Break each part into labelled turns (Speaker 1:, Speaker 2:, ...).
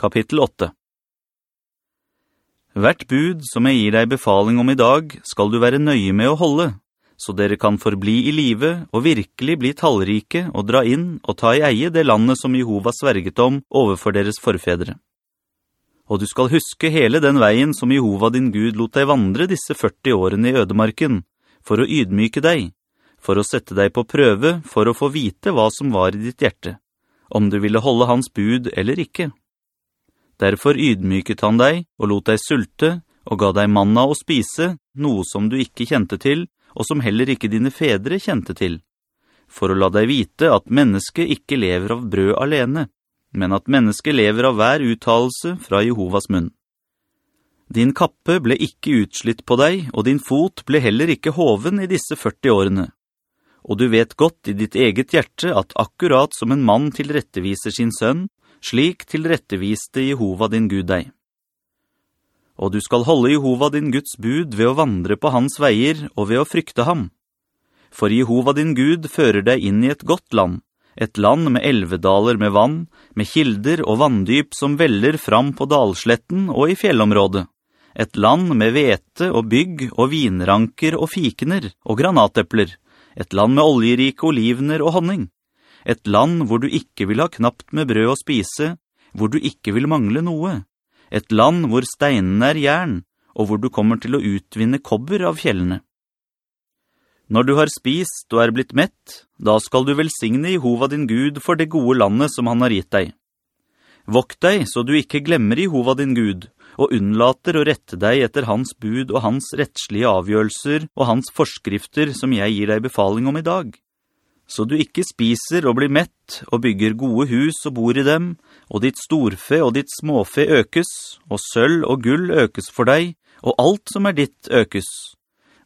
Speaker 1: Kapittel 8 Hvert bud som jeg gir deg befaling om i dag, skal du være nøye med å holde, så dere kan forbli i live og virkelig bli tallrike og dra inn og ta i eie det landet som Jehova sverget om overfor deres forfedre. Og du skal huske hele den veien som Jehova din Gud lot deg vandre disse 40 årene i ødemarken, for å ydmyke deg, for å sette deg på prøve, for å få vite hva som var i ditt hjerte, om du ville holde hans bud eller ikke. Derfor ydmyket han deg og lot deg sulte og ga deg manna å spise, noe som du ikke kjente til, og som heller ikke dine fedre kjente til, for å la deg vite at mennesket ikke lever av brød alene, men at mennesket lever av hver uttalelse fra Jehovas munn. Din kappe ble ikke utslitt på deg, og din fot ble heller ikke hoven i disse 40 årene. Og du vet godt i ditt eget hjerte at akkurat som en mann tilretteviser sin sønn, slik tilretteviste Jehova din Gud deg. Og du skal holde Jehova din Guds bud ved å vandre på hans veier og ved å frykte ham. For Jehova din Gud fører deg inn i et godt land, et land med elvedaler med vann, med kilder og vanndyp som veller fram på dalsletten og i fjellområdet. Et land med vete og bygg og vinranker og fikener og granatepler. Et land med oljerike olivener og honning et land hvor du ikke vil ha knapt med brød å spise, hvor du ikke vil mangle noe, et land hvor steinene er jern, og hvor du kommer til å utvinne kobber av fjellene. Når du har spist og er blitt mett, da skal du velsigne Jehova din Gud for det gode landet som han har gitt deg. Vokt deg så du ikke glemmer Jehova din Gud, og unnlater å rette deg etter hans bud og hans rettslige avgjørelser og hans forskrifter som jeg gir deg befaling om i dag så du ikke spiser og blir mett og bygger gode hus og bor i dem, og ditt storfe og ditt småfe økes, og sølv og gull økes for deg, og alt som er ditt økes.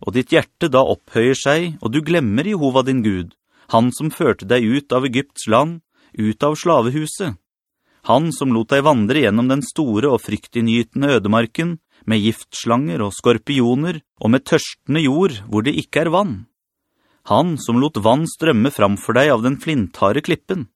Speaker 1: Og ditt hjerte da opphøyer seg, og du glemmer Jehova din Gud, han som førte deg ut av Egypts land, ut av slavehuset. Han som lot deg vandre gjennom den store og fryktinngytende ødemarken, med giftslanger og skorpioner, og med tørstende jord hvor det ikke er vann han som lot vann strømme framfor deg av den flintare klippen.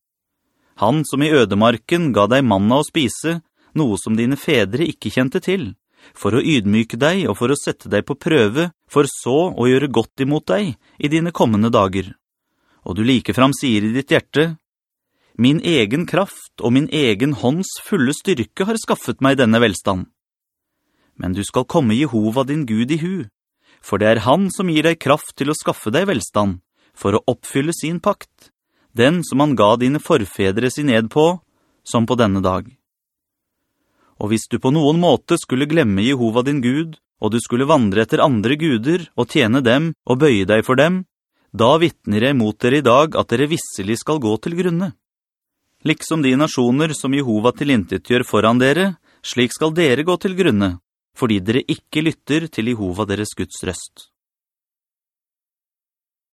Speaker 1: Han som i ødemarken ga deg manna å spise, noe som dine fedre ikke kjente til, for å ydmyke deg og for å sette deg på prøve, for så å gjøre godt imot deg i dine kommende dager. Og du likefram sier i ditt hjerte, «Min egen kraft og min egen hånds fulle styrke har skaffet meg denne velstand.» Men du skal komme Jehova din Gud i hu, for det er han som gir deg kraft til å skaffe deg velstand, for å oppfylle sin pakt, den som han ga dine forfedre sin ed på, som på denne dag. Og hvis du på noen måte skulle glemme Jehova din Gud, og du skulle vandre etter andre guder og tjene dem og bøye deg for dem, da vittner jeg mot dere i dag at dere visselig skal gå til grunne. Liksom de nasjoner som Jehova tilintet gjør foran dere, slik skal dere gå til grunne, fordi dere ikke lytter til Jehova deres Guds røst.